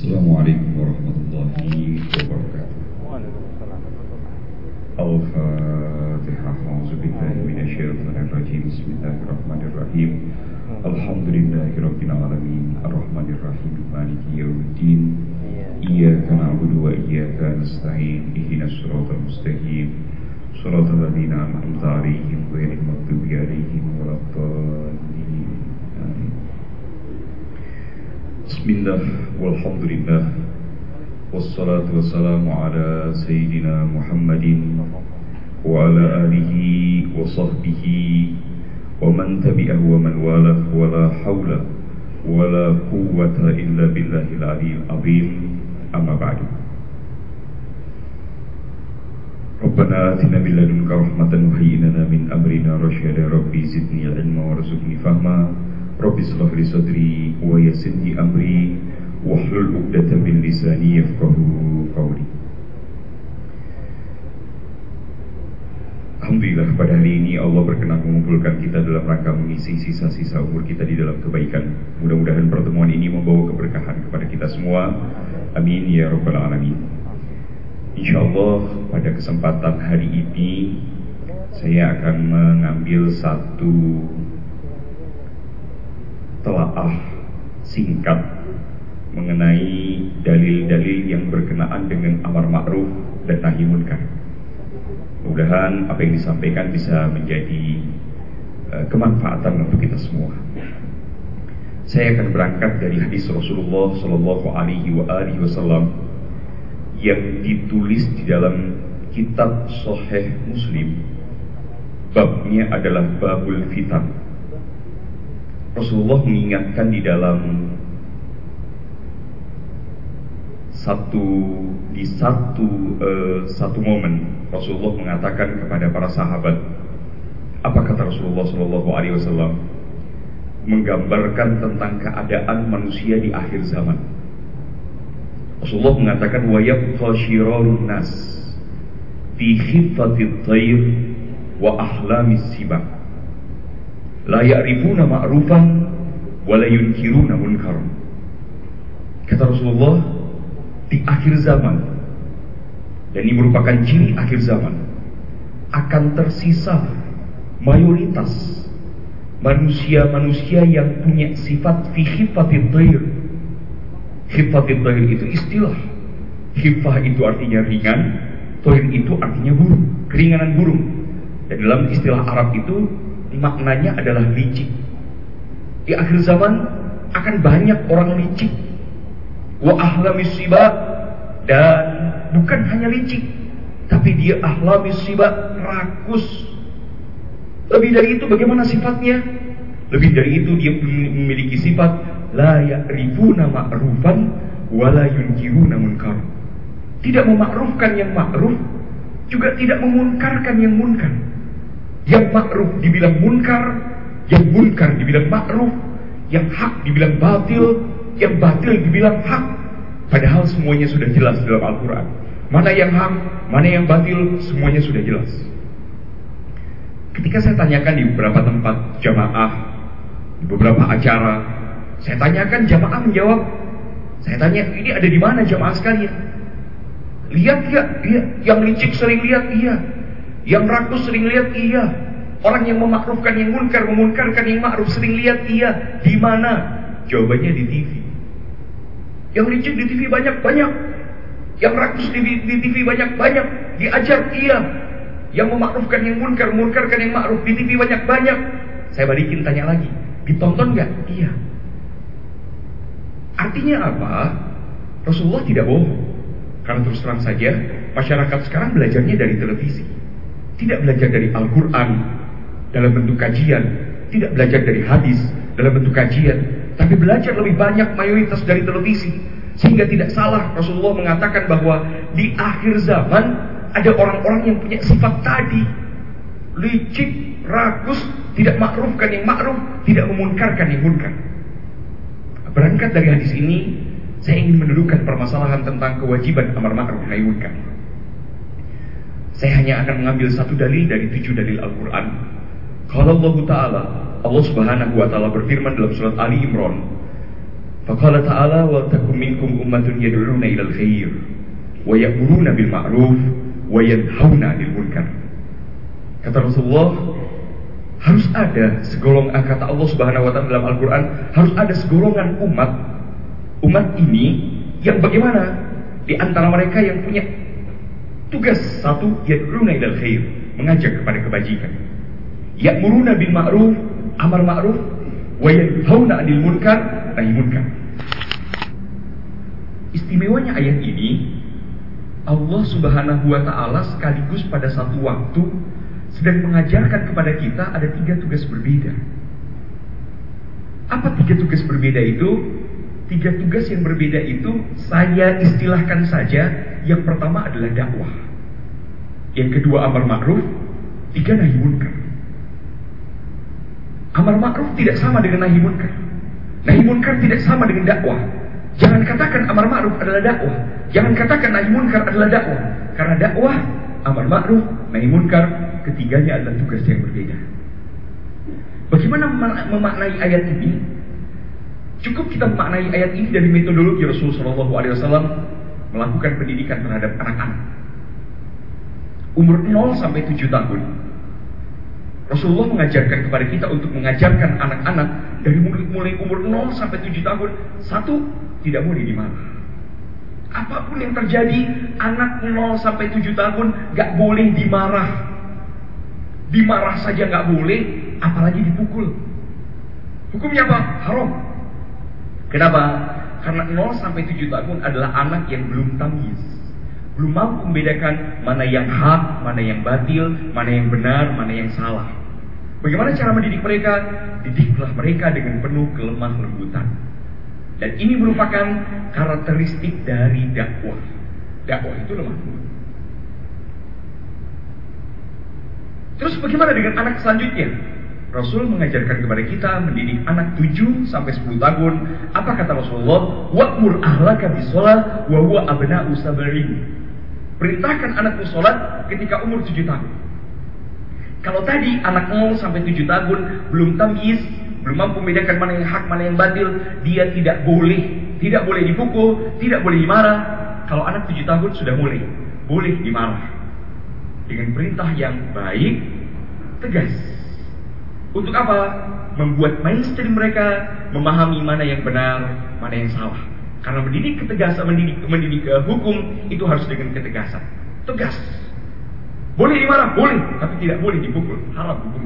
السلام عليكم ورحمة الله وبركاته. الفاتحة أعوذ بالله من الشيطان الرجيم. بسم الله الرحمن الرحيم. الحمد لله رب العالمين. الرحمن الرحيم مالك يوم الدين. إياك نعبد وإياك نستعين. اهدنا الصراط المستقيم. صراط الذين أنعمت عليهم غير المغضوب عليهم ولا الضالين. بسم الله والحمد لله والصلاة والسلام على سيدنا محمد وعلى آله وصحبه ومن تبعه ومن والاه ولا حول ولا قوة إلا بالله العلي العظيم. أما بعد. ربنا آتنا من لدنك رحمة وهيئ لنا من أمرنا رشدا. ربي زدني علما وارزقني فهما. Rabbi israh li sadri wa yassir li amri wahlul 'uqdatam min lisani yafqahu qawli. Alhamdulillah pada hari ini Allah berkenan mengumpulkan kita dalam rangka mengisi sisa-sisa umur kita di dalam kebaikan. Mudah-mudahan pertemuan ini membawa keberkahan kepada kita semua. Amin ya rabbal alamin. Insya Allah pada kesempatan hari ini saya akan mengambil satu telaah singkat mengenai dalil-dalil yang berkenaan dengan amar ma'ruf dan nahi munkar. Mudah-mudahan apa yang disampaikan bisa menjadi uh, kemanfaatan untuk kita semua. Saya akan berangkat dari hadis Rasulullah Shallallahu Alaihi Wasallam yang ditulis di dalam kitab Sahih Muslim. Babnya adalah babul fitan. Rasulullah mengingatkan di dalam satu di satu uh, satu momen Rasulullah mengatakan kepada para sahabat apa kata Rasulullah Shallallahu Alaihi Wasallam? Menggambarkan tentang keadaan manusia di akhir zaman. Rasulullah mengatakan wayab khashirarun nas fi khifatit tayr wa ahlamis sibak la ya'rifuna ma'rufan wa la yunkiruna munkar. Kata Rasulullah di akhir zaman dan ini merupakan ciri akhir zaman akan tersisa mayoritas manusia-manusia yang punya sifat fi khifatit tayr. Khifatit tayr itu istilah. Khifah itu artinya ringan tayr itu artinya burung keringanan burung. Dan dalam istilah Arab itu maknanya adalah licik. Di akhir zaman akan banyak orang licik. Wa ahlamis siba dan bukan hanya licik tapi dia ahlamis siba rakus. Lebih dari itu bagaimana sifatnya? Lebih dari itu dia memiliki sifat la ya'rifuna ma'rufan wa la yunkiruna munkar. Tidak memakrufkan yang ma'ruf juga tidak memunkarkan yang munkar yang ma'ruf dibilang munkar yang munkar dibilang ma'ruf yang hak dibilang batil yang batil dibilang hak. Padahal semuanya sudah jelas dalam Al-Quran. Mana yang hak, mana yang batil semuanya sudah jelas. Ketika saya tanyakan di beberapa tempat jamaah di beberapa acara saya tanyakan jamaah menjawab saya tanya ini ada di mana jamaah sekalian? Lihat ya, iya yang licik sering lihat iya yang rakus sering lihat iya orang yang memakrufkan yang munkar memunkarkan yang ma'ruf sering lihat iya di mana jawabannya di TV yang licik di TV banyak-banyak. Yang rakus di, di TV banyak-banyak. Diajar iya. Yang memakrufkan yang munkar, munkarkan yang ma'ruf di TV banyak-banyak. Saya balikin tanya lagi. Ditonton nggak? Iya. Artinya apa? Rasulullah tidak bohong. Karena terus terang saja, masyarakat sekarang belajarnya dari televisi. Tidak belajar dari Al-Quran dalam bentuk kajian. Tidak belajar dari hadis dalam bentuk kajian tapi belajar lebih banyak mayoritas dari televisi. Sehingga tidak salah Rasulullah mengatakan bahwa di akhir zaman ada orang-orang yang punya sifat tadi. Licik, rakus, tidak makrufkan yang makruf, tidak memunkarkan yang munkar. Berangkat dari hadis ini, saya ingin mendudukan permasalahan tentang kewajiban amar ma'ruf nahi munkar. Saya hanya akan mengambil satu dalil dari tujuh dalil Al-Quran. Kalau Allah Ta'ala Allah Subhanahu wa taala berfirman dalam surat Ali Imran, Faqala ta'ala wa takum minkum ummatun yad'una ila al-khair wa ya'muruna bil ma'ruf wa yanhauna 'anil munkar. Kata Rasulullah, harus ada segolongan kata Allah Subhanahu wa taala dalam Al-Qur'an, harus ada segolongan umat umat ini yang bagaimana di antara mereka yang punya tugas satu yad'una ilal khair, mengajak kepada kebajikan. Ya'muruna bil ma'ruf, amar ma'ruf, wa yanhauna 'anil munkar, nahi munkar. Istimewanya ayat ini Allah Subhanahu wa taala sekaligus pada satu waktu sedang mengajarkan kepada kita ada tiga tugas berbeda. Apa tiga tugas berbeda itu? Tiga tugas yang berbeda itu saya istilahkan saja. Yang pertama adalah dakwah. Yang kedua amar ma'ruf, tiga nahi munkar. Amar ma'ruf tidak sama dengan nahi munkar. Nahi munkar tidak sama dengan dakwah. Jangan katakan amar ma'ruf adalah dakwah. Jangan katakan nahi munkar adalah dakwah. Karena dakwah, amar ma'ruf, nahi munkar ketiganya adalah tugas yang berbeda. Bagaimana memaknai ayat ini? Cukup kita memaknai ayat ini dari metodologi Rasulullah SAW melakukan pendidikan terhadap anak-anak. Umur 0 sampai 7 tahun. Rasulullah mengajarkan kepada kita untuk mengajarkan anak-anak dari mulai umur 0 sampai 7 tahun. Satu, tidak boleh dimarah. Apa pun yang terjadi, anak 0 sampai 7 tahun gak boleh dimarah. Dimarah saja nggak boleh, apalagi dipukul. Hukumnya apa? Haram. Kenapa? Karena 0 sampai 7 tahun adalah anak yang belum tamyiz. Belum mampu membedakan mana yang hak, mana yang batil, mana yang benar, mana yang salah. Bagaimana cara mendidik mereka? Didiklah mereka dengan penuh kelemah lembutan. Dan ini merupakan karakteristik dari dakwah. Dakwah itu lemah lembut. Terus bagaimana dengan anak selanjutnya? Rasul mengajarkan kepada kita mendidik anak 7 sampai 10 tahun. Apa kata Rasulullah? Wa'mur ahlaka bisolat wa huwa abna'u sabarin. Perintahkan anakmu sholat ketika umur 7 tahun. Kalau tadi anak 0 sampai 7 tahun belum tamyiz, belum mampu membedakan mana yang hak, mana yang batil, dia tidak boleh, tidak boleh dipukul, tidak boleh dimarah. Kalau anak 7 tahun sudah boleh, boleh dimarah dengan perintah yang baik, tegas. Untuk apa? Membuat mainstream mereka memahami mana yang benar, mana yang salah. Karena mendidik ketegasan, mendidik, mendidik uh, hukum itu harus dengan ketegasan. Tegas. Boleh dimarah, boleh, tapi tidak boleh dipukul. Haram hukum.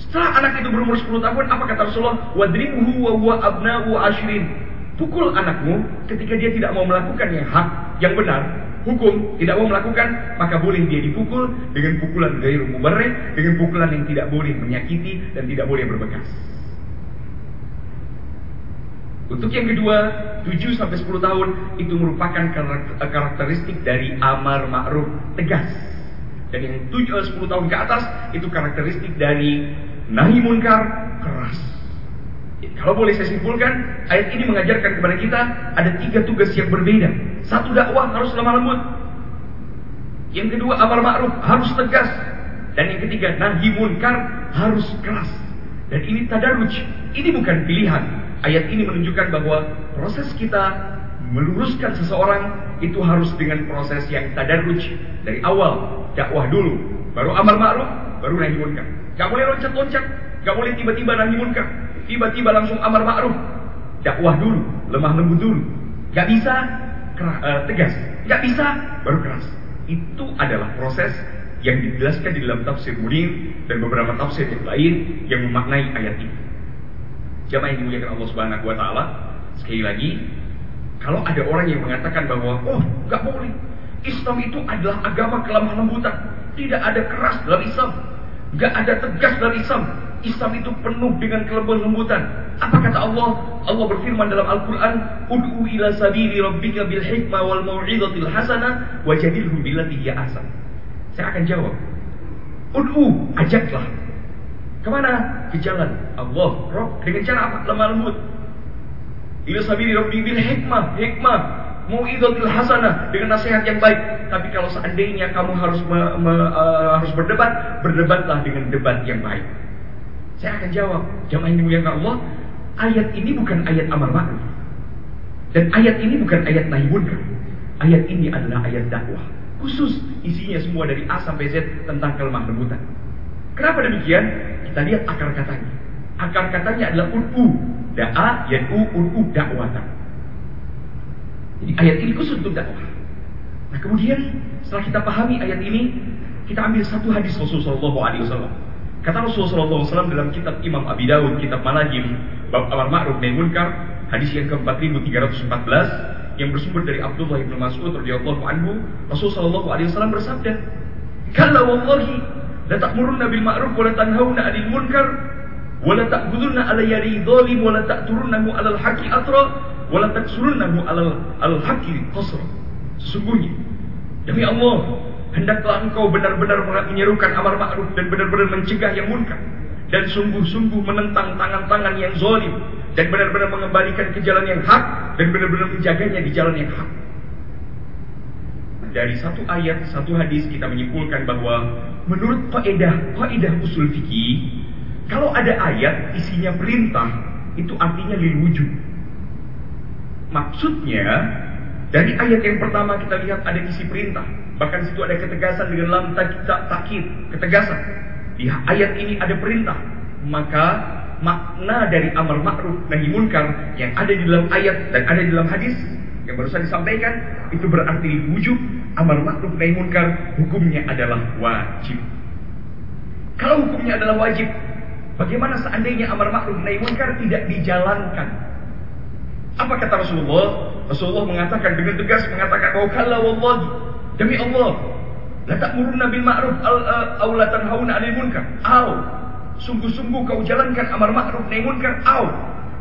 Setelah anak itu berumur 10 tahun, apa kata Rasulullah? Wadribuhu wa huwa abna'u ashrin. Pukul anakmu ketika dia tidak mau melakukan yang hak, yang benar, hukum tidak mau melakukan maka boleh dia dipukul dengan pukulan gairu mubarrih dengan pukulan yang tidak boleh menyakiti dan tidak boleh berbekas. Untuk yang kedua, 7 sampai 10 tahun itu merupakan karakteristik dari amar ma'ruf tegas. Dan yang 7 10 eh, tahun ke atas itu karakteristik dari nahi munkar keras. Kalau boleh saya simpulkan, ayat ini mengajarkan kepada kita ada tiga tugas yang berbeda. Satu dakwah harus lemah lembut. Yang kedua amar ma'ruf harus tegas. Dan yang ketiga nahi munkar harus keras. Dan ini tadaruj. Ini bukan pilihan. Ayat ini menunjukkan bahwa proses kita meluruskan seseorang itu harus dengan proses yang tadarruj dari awal dakwah dulu, baru amar ma'ruf, baru nahi munkar. Gak boleh loncat-loncat, gak boleh tiba-tiba nahi munkar, tiba-tiba langsung amar ma'ruf. Dakwah dulu, lemah lembut dulu. Gak bisa keras, uh, tegas. Nggak bisa, baru keras. Itu adalah proses yang dijelaskan di dalam tafsir Munir dan beberapa tafsir yang lain yang memaknai ayat ini. Jamaah yang dimuliakan Allah Subhanahu wa taala, sekali lagi, kalau ada orang yang mengatakan bahwa oh, nggak boleh. Islam itu adalah agama kelemah lembutan. Tidak ada keras dalam Islam. Nggak ada tegas dalam Islam. Islam itu penuh dengan kelembutan lembutan. Apa kata Allah? Allah berfirman dalam Al-Quran, Ud'u ila sabili rabbika bil hikmah wal mau'izatil hasanah wajadilhum billati hiya ahsan. Saya akan jawab. Ud'u, ajaklah. Ke mana? Ke jalan Allah, Rob. Dengan cara apa? Lemah lembut. Ila sabili rabbika bil hikmah, hikmah, mau'izatil hasanah dengan nasihat yang baik. Tapi kalau seandainya kamu harus me, me, uh, harus berdebat, berdebatlah dengan debat yang baik. Saya akan jawab, jamaah yang dimuliakan Allah, ayat ini bukan ayat amar ma'ruf. Dan ayat ini bukan ayat nahi munkar. Ayat ini adalah ayat dakwah. Khusus isinya semua dari A sampai Z tentang kelemah lembutan. Kenapa demikian? Kita lihat akar katanya. Akar katanya adalah ud'u. Da'a, yad'u, ud'u, dakwatan. Jadi ayat ini khusus untuk dakwah. Nah kemudian setelah kita pahami ayat ini, kita ambil satu hadis Rasulullah SAW. Kata Rasulullah SAW dalam kitab Imam Abi Dawud, kitab Malajim, bab Amar Ma'ruf nahi Munkar, hadis yang ke-4314 yang bersumber dari Abdullah bin Mas'ud radhiyallahu anhu, Rasulullah SAW bersabda, "Kalla wallahi la ta'murunna bil ma'ruf wa la tanhauna 'anil munkar wa la ta'khudunna 'ala yadi dhalim wa la ta'turunnahu 'ala al-haqqi atra wa la taksurunnahu 'ala al-haqqi qasra." Sesungguhnya demi Allah hendaklah engkau benar-benar menyerukan amar ma'ruf dan benar-benar mencegah yang munkar dan sungguh-sungguh menentang tangan-tangan yang zalim dan benar-benar mengembalikan ke jalan yang hak dan benar-benar menjaganya di jalan yang hak. Dari satu ayat, satu hadis kita menyimpulkan bahwa menurut kaidah kaidah usul fikih, kalau ada ayat isinya perintah, itu artinya lil wujud. Maksudnya dari ayat yang pertama kita lihat ada isi perintah, Bahkan situ ada ketegasan dengan lam takid, ketegasan. Di ayat ini ada perintah. Maka makna dari amar ma'ruf nahi munkar yang ada di dalam ayat dan ada di dalam hadis yang barusan disampaikan itu berarti wujud amar ma'ruf nahi munkar hukumnya adalah wajib. Kalau hukumnya adalah wajib, bagaimana seandainya amar ma'ruf nahi munkar tidak dijalankan? Apa kata Rasulullah? Rasulullah mengatakan dengan tegas mengatakan bahwa kalau wallahi Demi Allah, la ta'muruna bil ma'ruf aw la tanhauna 'anil munkar. Aw, sungguh-sungguh kau jalankan amar ma'ruf nahi munkar. Aw,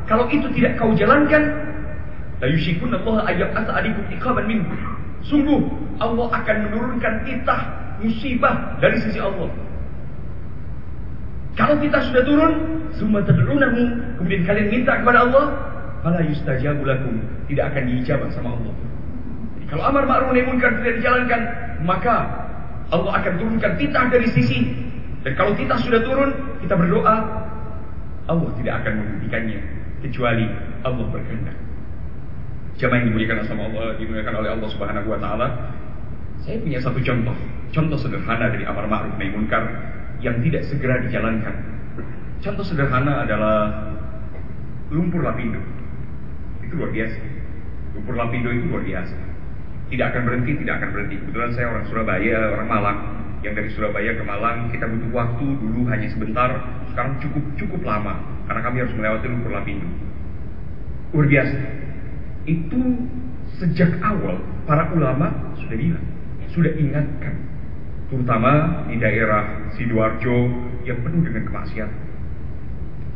kalau itu tidak kau jalankan, la yushikun Allah ayyab as'adikum iqaban minhu. Sungguh Allah akan menurunkan titah musibah dari sisi Allah. Kalau kita sudah turun, semua tad'unahu, kemudian kalian minta kepada Allah, fala yustajabu tidak akan diijabah sama Allah. Kalau amar ma'ruf nahi munkar tidak dijalankan, maka Allah akan turunkan titah dari sisi. Dan kalau titah sudah turun, kita berdoa, Allah tidak akan menghentikannya kecuali Allah berkehendak. Siapa yang dimuliakan sama Allah, dimuliakan oleh Allah Subhanahu wa taala. Saya punya satu contoh, contoh sederhana dari amar ma'ruf nahi munkar yang tidak segera dijalankan. Contoh sederhana adalah lumpur lapindo. Itu luar biasa. Lumpur lapindo itu luar biasa tidak akan berhenti, tidak akan berhenti. Kebetulan saya orang Surabaya, orang Malang. Yang dari Surabaya ke Malang kita butuh waktu dulu hanya sebentar, sekarang cukup cukup lama karena kami harus melewati Lumpur Lapindo. Luar biasa. Itu sejak awal para ulama sudah bilang, sudah ingatkan, terutama di daerah Sidoarjo yang penuh dengan kemaksiatan.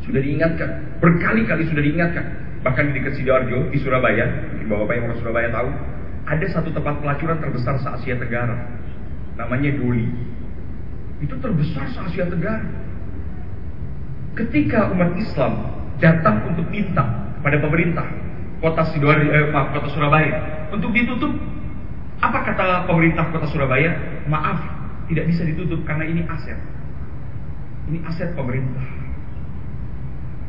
Sudah diingatkan, berkali-kali sudah diingatkan. Bahkan di dekat Sidoarjo, di Surabaya, mungkin bapak-bapak yang orang Surabaya tahu, ada satu tempat pelacuran terbesar se Asia Tenggara. Namanya Doli. Itu terbesar se Asia Tenggara. Ketika umat Islam datang untuk minta pada pemerintah kota Sidoarjo, eh, maaf, kota Surabaya untuk ditutup, apa kata pemerintah kota Surabaya? Maaf, tidak bisa ditutup karena ini aset. Ini aset pemerintah.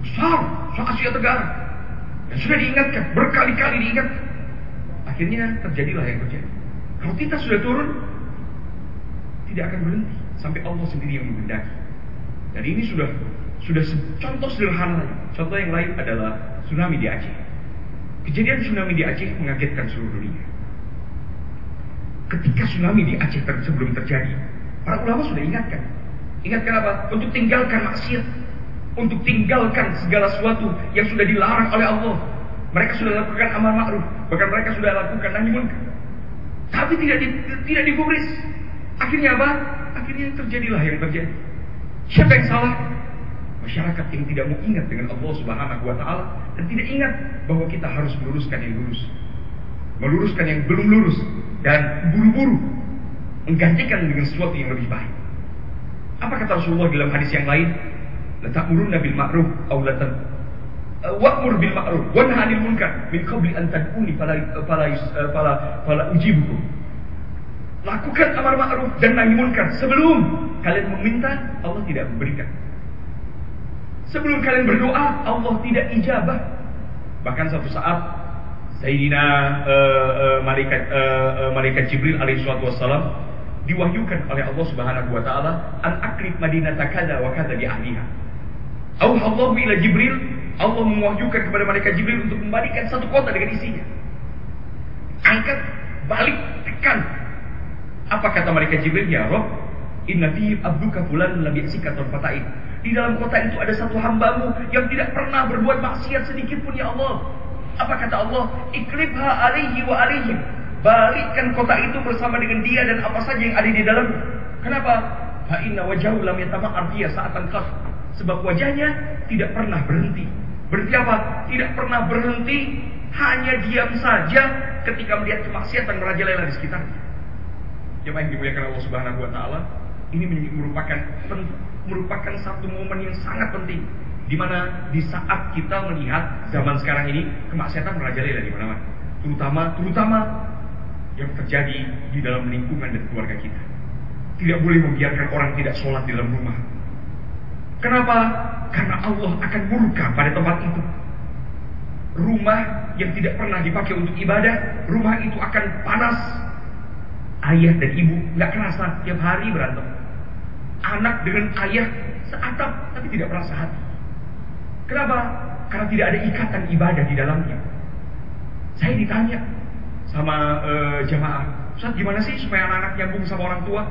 Besar, se Asia Tenggara. Dan sudah diingatkan, berkali-kali diingatkan. Akhirnya terjadilah yang terjadi. Kalau kita sudah turun, tidak akan berhenti sampai Allah sendiri yang menghendaki. Dan ini sudah sudah contoh sederhana. Contoh yang lain adalah tsunami di Aceh. Kejadian tsunami di Aceh mengagetkan seluruh dunia. Ketika tsunami di Aceh ter sebelum terjadi, para ulama sudah ingatkan. Ingatkan apa? Untuk tinggalkan maksiat. Untuk tinggalkan segala sesuatu yang sudah dilarang oleh Allah mereka sudah lakukan amal ma'ruf, bahkan mereka sudah lakukan nahi munkar. Tapi tidak di, tidak digubris. Akhirnya apa? Akhirnya terjadilah yang terjadi. Siapa yang salah? Masyarakat yang tidak mau ingat dengan Allah Subhanahu wa taala dan tidak ingat bahwa kita harus meluruskan yang lurus. Meluruskan yang belum lurus dan buru-buru menggantikan dengan sesuatu yang lebih baik. Apa kata Rasulullah dalam hadis yang lain? La ta'muruna bil ma'ruf la wa'mur bil ma'ruf wa nahy 'anil munkar min qabli an tad'uni fala fala fala fala ujibukum. Lakukan amar ma'ruf dan nahi munkar sebelum kalian meminta Allah tidak memberikan. Sebelum kalian berdoa, Allah tidak ijabah. Bahkan satu saat Sayyidina uh, uh, malaikat uh, uh, malaikat Jibril alaihi wassalam diwahyukan oleh Allah Subhanahu wa taala an akrib madinata kada wa kada di ahliha. Allah ila Jibril, Allah mewahyukan kepada malaikat Jibril untuk membalikan satu kota dengan isinya. Angkat, balik, tekan. Apa kata malaikat Jibril? Ya Rob, inna fi abduka fulan lam yaksika tarfatain. Di dalam kota itu ada satu hambamu yang tidak pernah berbuat maksiat sedikit pun ya Allah. Apa kata Allah? Iklibha alaihi wa alaihim balikkan kota itu bersama dengan dia dan apa saja yang ada di dalam. Kenapa? Fa inna wajahu lam yatama'ar qas. Sebab wajahnya tidak pernah berhenti. Berhenti apa? Tidak pernah berhenti, hanya diam saja ketika melihat kemaksiatan merajalela di sekitarnya. Jemaah yang dimuliakan Allah Subhanahu wa taala, ini merupakan merupakan satu momen yang sangat penting di mana di saat kita melihat zaman sekarang ini kemaksiatan merajalela di mana-mana. Terutama terutama yang terjadi di dalam lingkungan dan keluarga kita. Tidak boleh membiarkan orang tidak sholat di dalam rumah. Kenapa? Karena Allah akan murka pada tempat itu. Rumah yang tidak pernah dipakai untuk ibadah, rumah itu akan panas. Ayah dan ibu nggak kerasa tiap hari berantem. Anak dengan ayah seatap tapi tidak pernah sehati. Kenapa? Karena tidak ada ikatan ibadah di dalamnya. Saya ditanya, sama uh, jamaah. Ustaz gimana sih supaya anak-anak nyambung sama orang tua?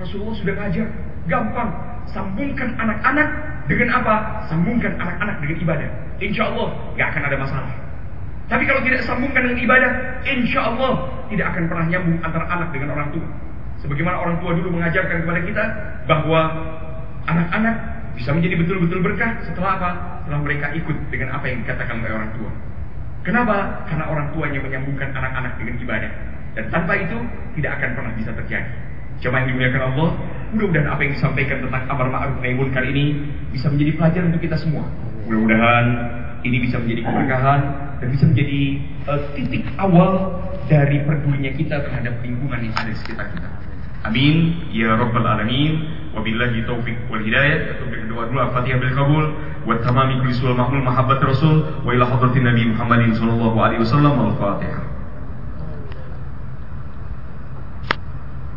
Rasulullah sudah ngajar, gampang. Sambungkan anak-anak dengan apa? Sambungkan anak-anak dengan ibadah. Insya Allah gak akan ada masalah. Tapi kalau tidak sambungkan dengan ibadah, insya Allah tidak akan pernah nyambung antara anak dengan orang tua. Sebagaimana orang tua dulu mengajarkan kepada kita bahwa anak-anak bisa menjadi betul-betul berkah setelah apa? Setelah mereka ikut dengan apa yang dikatakan oleh orang tua. Kenapa? Karena orang tuanya menyambungkan anak-anak dengan ibadah. Dan tanpa itu tidak akan pernah bisa terjadi. Jemaah yang dimuliakan Allah, mudah-mudahan apa yang disampaikan tentang amar ma'ruf nahi munkar ini bisa menjadi pelajaran untuk kita semua. Mudah-mudahan ini bisa menjadi keberkahan dan bisa menjadi uh, titik awal dari pedulinya kita terhadap lingkungan yang ada di sekitar kita. Amin ya rabbal alamin. Wabillahi taufik wal hidayah. Taufiq doa dulu Al-Fatihah bil kabul wa tamami kulli mahmul mahabbat rasul wa ila hadratin nabi Muhammadin sallallahu alaihi wasallam al-Fatihah.